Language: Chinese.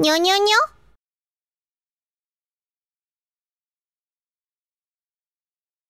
牛牛牛。